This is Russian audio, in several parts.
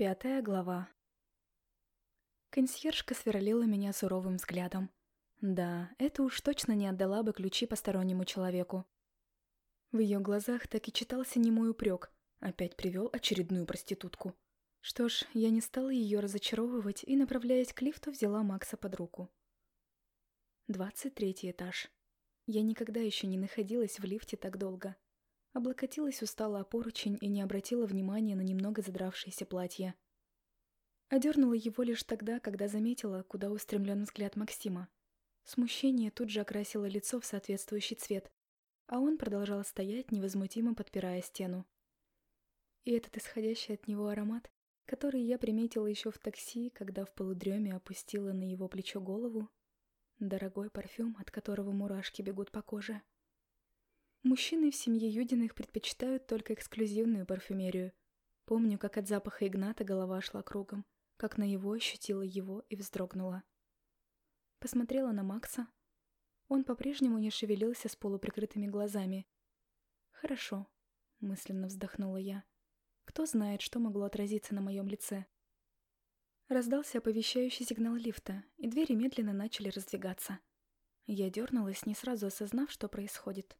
Пятая глава. Консьержка сверлила меня суровым взглядом. Да, это уж точно не отдала бы ключи постороннему человеку. В ее глазах так и читался немой упрек. Опять привел очередную проститутку. Что ж, я не стала ее разочаровывать и, направляясь к лифту, взяла Макса под руку. Двадцать третий этаж. Я никогда еще не находилась в лифте так долго. Облокотилась устало о поручень и не обратила внимания на немного задравшееся платье. Одернула его лишь тогда, когда заметила, куда устремлен взгляд Максима. Смущение тут же окрасило лицо в соответствующий цвет, а он продолжал стоять, невозмутимо подпирая стену. И этот исходящий от него аромат, который я приметила еще в такси, когда в полудреме опустила на его плечо голову, дорогой парфюм, от которого мурашки бегут по коже. Мужчины в семье Юдиных предпочитают только эксклюзивную парфюмерию. Помню, как от запаха Игната голова шла кругом, как на его ощутила его и вздрогнула. Посмотрела на Макса. Он по-прежнему не шевелился с полуприкрытыми глазами. «Хорошо», — мысленно вздохнула я. «Кто знает, что могло отразиться на моем лице?» Раздался оповещающий сигнал лифта, и двери медленно начали раздвигаться. Я дернулась, не сразу осознав, что происходит.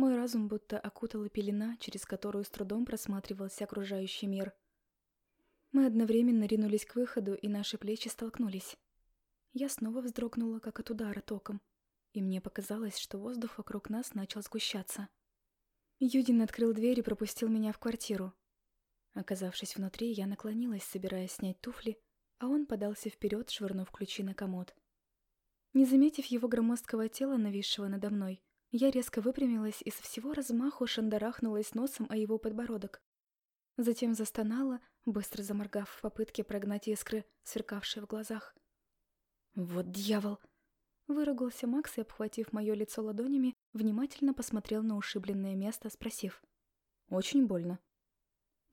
Мой разум будто окутала пелена, через которую с трудом просматривался окружающий мир. Мы одновременно ринулись к выходу, и наши плечи столкнулись. Я снова вздрогнула, как от удара током, и мне показалось, что воздух вокруг нас начал сгущаться. Юдин открыл дверь и пропустил меня в квартиру. Оказавшись внутри, я наклонилась, собираясь снять туфли, а он подался вперед, швырнув ключи на комод. Не заметив его громоздкого тела, нависшего надо мной, я резко выпрямилась и со всего размаху шандарахнулась носом о его подбородок. Затем застонала, быстро заморгав в попытке прогнать искры, сверкавшие в глазах. «Вот дьявол!» Выругался Макс и, обхватив мое лицо ладонями, внимательно посмотрел на ушибленное место, спросив. «Очень больно».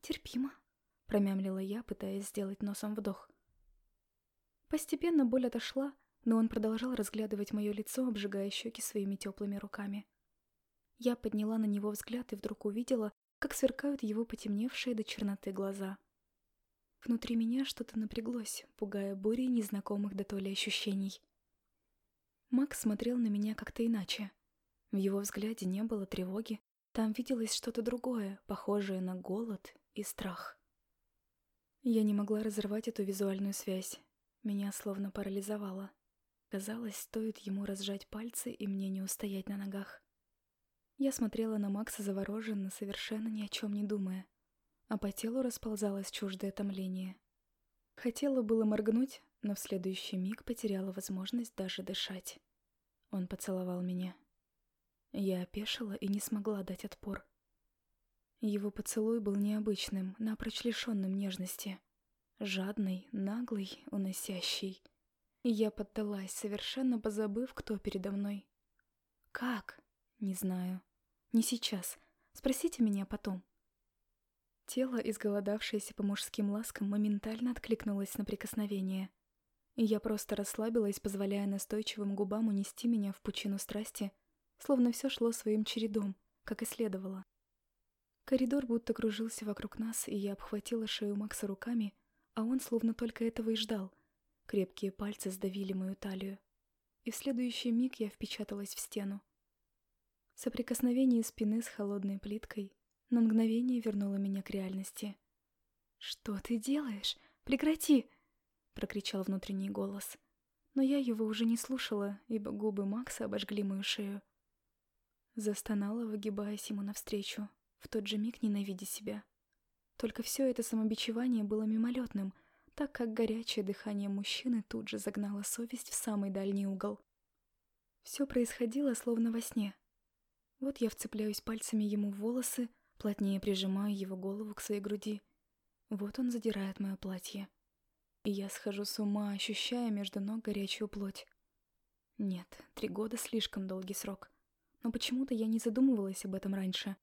«Терпимо», — промямлила я, пытаясь сделать носом вдох. Постепенно боль отошла, но он продолжал разглядывать мое лицо, обжигая щеки своими теплыми руками. Я подняла на него взгляд и вдруг увидела, как сверкают его потемневшие до черноты глаза. Внутри меня что-то напряглось, пугая бурей незнакомых до то ощущений. Макс смотрел на меня как-то иначе. В его взгляде не было тревоги, там виделось что-то другое, похожее на голод и страх. Я не могла разорвать эту визуальную связь. Меня словно парализовало. Казалось, стоит ему разжать пальцы, и мне не устоять на ногах. Я смотрела на Макса завороженно, совершенно ни о чем не думая, а по телу расползалось чуждое томление. Хотела было моргнуть, но в следующий миг потеряла возможность даже дышать. Он поцеловал меня. Я опешила и не смогла дать отпор. Его поцелуй был необычным, напрочь лишенным нежности. Жадный, наглый, уносящий — я поддалась, совершенно позабыв, кто передо мной. «Как?» «Не знаю. Не сейчас. Спросите меня потом». Тело, изголодавшееся по мужским ласкам, моментально откликнулось на прикосновение. я просто расслабилась, позволяя настойчивым губам унести меня в пучину страсти, словно все шло своим чередом, как и следовало. Коридор будто кружился вокруг нас, и я обхватила шею Макса руками, а он словно только этого и ждал, Крепкие пальцы сдавили мою талию, и в следующий миг я впечаталась в стену. Соприкосновение спины с холодной плиткой на мгновение вернуло меня к реальности. «Что ты делаешь? Прекрати!» — прокричал внутренний голос. Но я его уже не слушала, ибо губы Макса обожгли мою шею. Застонала, выгибаясь ему навстречу, в тот же миг ненавидя себя. Только все это самобичевание было мимолетным — так как горячее дыхание мужчины тут же загнало совесть в самый дальний угол. Все происходило словно во сне. Вот я вцепляюсь пальцами ему в волосы, плотнее прижимаю его голову к своей груди. Вот он задирает мое платье. И я схожу с ума, ощущая между ног горячую плоть. Нет, три года слишком долгий срок. Но почему-то я не задумывалась об этом раньше.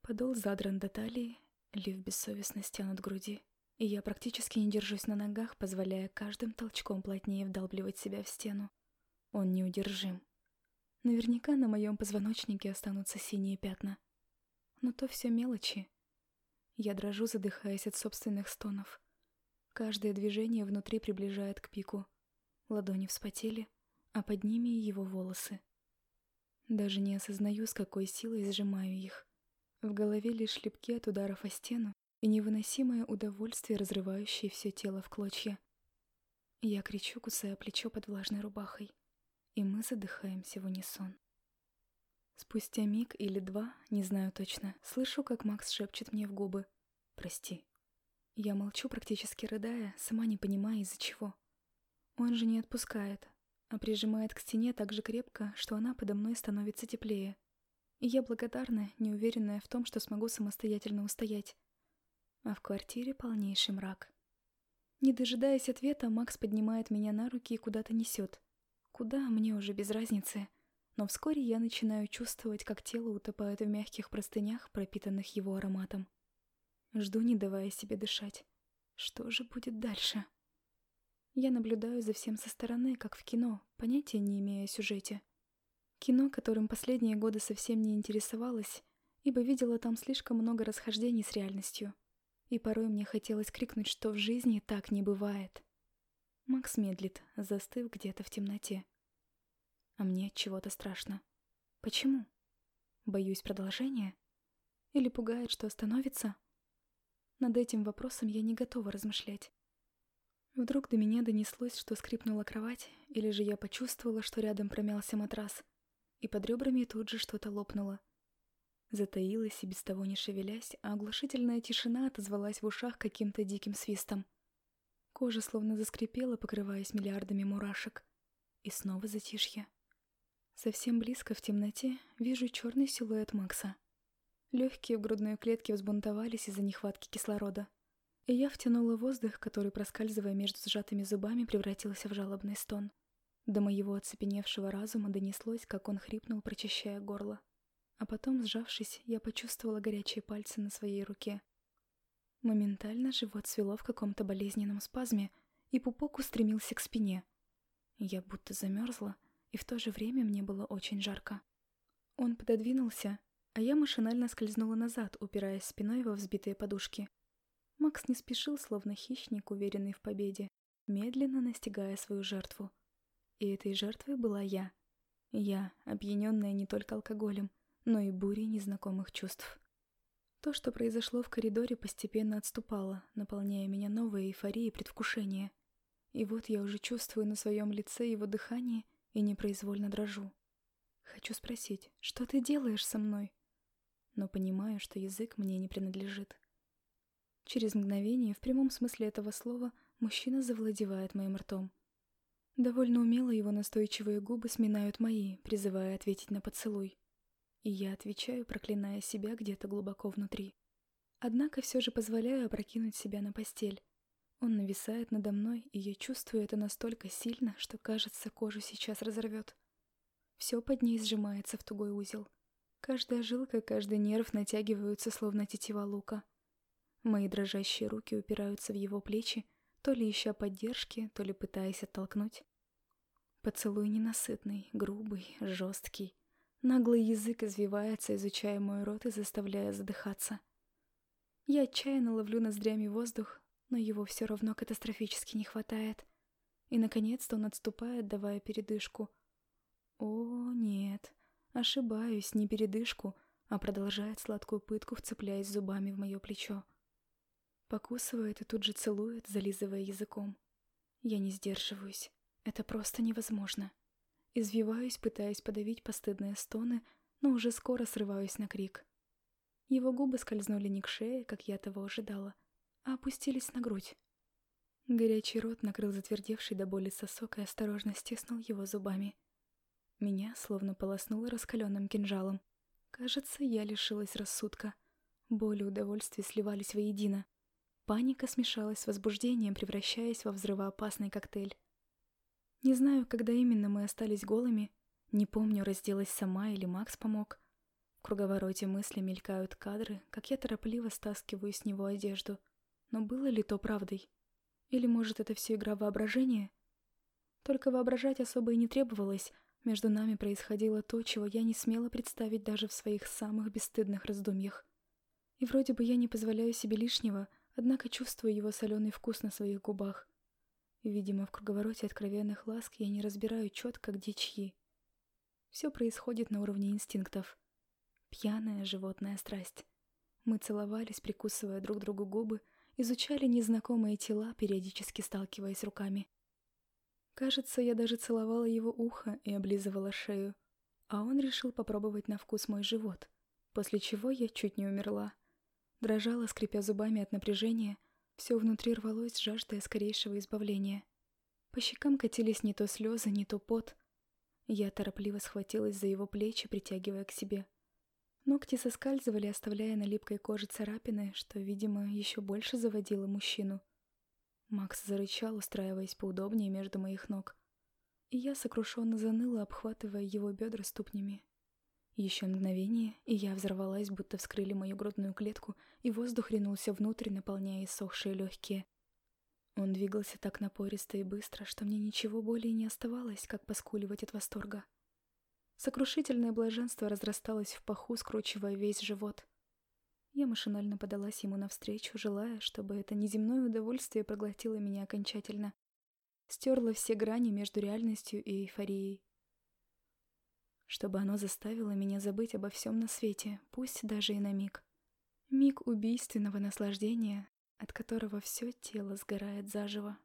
Подол задран до талии, лиф бессовестно стянут груди и я практически не держусь на ногах, позволяя каждым толчком плотнее вдалбливать себя в стену. Он неудержим. Наверняка на моем позвоночнике останутся синие пятна. Но то все мелочи. Я дрожу, задыхаясь от собственных стонов. Каждое движение внутри приближает к пику. Ладони вспотели, а под ними его волосы. Даже не осознаю, с какой силой сжимаю их. В голове лишь шлепки от ударов о стену и невыносимое удовольствие, разрывающее все тело в клочья. Я кричу, кусая плечо под влажной рубахой, и мы задыхаемся в унисон. Спустя миг или два, не знаю точно, слышу, как Макс шепчет мне в губы «Прости». Я молчу, практически рыдая, сама не понимая из-за чего. Он же не отпускает, а прижимает к стене так же крепко, что она подо мной становится теплее. И я благодарна, неуверенная в том, что смогу самостоятельно устоять. А в квартире полнейший мрак. Не дожидаясь ответа, Макс поднимает меня на руки и куда-то несет. Куда, мне уже без разницы. Но вскоре я начинаю чувствовать, как тело утопает в мягких простынях, пропитанных его ароматом. Жду, не давая себе дышать. Что же будет дальше? Я наблюдаю за всем со стороны, как в кино, понятия не имея о сюжете. Кино, которым последние годы совсем не интересовалась, ибо видела там слишком много расхождений с реальностью. И порой мне хотелось крикнуть, что в жизни так не бывает. Макс медлит, застыв где-то в темноте. А мне чего-то страшно. Почему? Боюсь продолжения? Или пугает, что остановится? Над этим вопросом я не готова размышлять. Вдруг до меня донеслось, что скрипнула кровать, или же я почувствовала, что рядом промялся матрас, и под ребрами тут же что-то лопнуло. Затаилась и без того не шевелясь, а оглушительная тишина отозвалась в ушах каким-то диким свистом. Кожа словно заскрипела, покрываясь миллиардами мурашек. И снова затишье. Совсем близко в темноте вижу черный силуэт Макса — Легкие в грудной клетке взбунтовались из-за нехватки кислорода. И я втянула воздух, который, проскальзывая между сжатыми зубами, превратился в жалобный стон. До моего оцепеневшего разума донеслось, как он хрипнул, прочищая горло. А потом, сжавшись, я почувствовала горячие пальцы на своей руке. Моментально живот свело в каком-то болезненном спазме, и пупок устремился к спине. Я будто замерзла, и в то же время мне было очень жарко. Он пододвинулся, а я машинально скользнула назад, упираясь спиной во взбитые подушки. Макс не спешил, словно хищник, уверенный в победе, медленно настигая свою жертву. И этой жертвой была я. Я, опьяненная не только алкоголем, но и бурей незнакомых чувств. То, что произошло в коридоре, постепенно отступало, наполняя меня новой эйфорией и предвкушением. И вот я уже чувствую на своем лице его дыхание и непроизвольно дрожу. Хочу спросить, что ты делаешь со мной? но понимаю, что язык мне не принадлежит. Через мгновение, в прямом смысле этого слова, мужчина завладевает моим ртом. Довольно умело его настойчивые губы сминают мои, призывая ответить на поцелуй. И я отвечаю, проклиная себя где-то глубоко внутри. Однако все же позволяю опрокинуть себя на постель. Он нависает надо мной, и я чувствую это настолько сильно, что, кажется, кожу сейчас разорвет. Все под ней сжимается в тугой узел. Каждая жилка, каждый нерв натягиваются, словно тетива лука. Мои дрожащие руки упираются в его плечи, то ли ища поддержки, то ли пытаясь оттолкнуть. Поцелуй ненасытный, грубый, жесткий. Наглый язык извивается, изучая мой рот и заставляя задыхаться. Я отчаянно ловлю ноздрями воздух, но его все равно катастрофически не хватает. И, наконец-то, он отступает, давая передышку. О, нет. Ошибаюсь, не передышку, а продолжает сладкую пытку, вцепляясь зубами в мое плечо. Покусывает и тут же целует, зализывая языком. Я не сдерживаюсь. Это просто невозможно. Извиваюсь, пытаясь подавить постыдные стоны, но уже скоро срываюсь на крик. Его губы скользнули не к шее, как я того ожидала, а опустились на грудь. Горячий рот накрыл затвердевший до боли сосок и осторожно стиснул его зубами. Меня словно полоснуло раскаленным кинжалом. Кажется, я лишилась рассудка. Боль и удовольствие сливались воедино. Паника смешалась с возбуждением, превращаясь во взрывоопасный коктейль. Не знаю, когда именно мы остались голыми. Не помню, разделась сама или Макс помог. В круговороте мысли мелькают кадры, как я торопливо стаскиваю с него одежду. Но было ли то правдой? Или, может, это все игра воображения? Только воображать особо и не требовалось — между нами происходило то, чего я не смела представить даже в своих самых бесстыдных раздумьях. И вроде бы я не позволяю себе лишнего, однако чувствую его соленый вкус на своих губах. Видимо, в круговороте откровенных ласк я не разбираю четко, где чьи. Все происходит на уровне инстинктов. Пьяная животная страсть. Мы целовались, прикусывая друг другу губы, изучали незнакомые тела, периодически сталкиваясь руками. Кажется, я даже целовала его ухо и облизывала шею, а он решил попробовать на вкус мой живот, после чего я чуть не умерла. Дрожала, скрипя зубами от напряжения, все внутри рвалось, жаждая скорейшего избавления. По щекам катились не то слезы, не то пот. Я торопливо схватилась за его плечи, притягивая к себе. Ногти соскальзывали, оставляя на липкой коже царапины, что, видимо, еще больше заводило мужчину. Макс зарычал, устраиваясь поудобнее между моих ног. И я сокрушенно заныла, обхватывая его бедра ступнями. Еще мгновение, и я взорвалась, будто вскрыли мою грудную клетку, и воздух ринулся внутрь, наполняя иссохшие легкие. Он двигался так напористо и быстро, что мне ничего более не оставалось, как поскуливать от восторга. Сокрушительное блаженство разрасталось в паху, скручивая весь живот — я машинально подалась ему навстречу, желая, чтобы это неземное удовольствие проглотило меня окончательно. Стерла все грани между реальностью и эйфорией. Чтобы оно заставило меня забыть обо всем на свете, пусть даже и на миг. Миг убийственного наслаждения, от которого все тело сгорает заживо.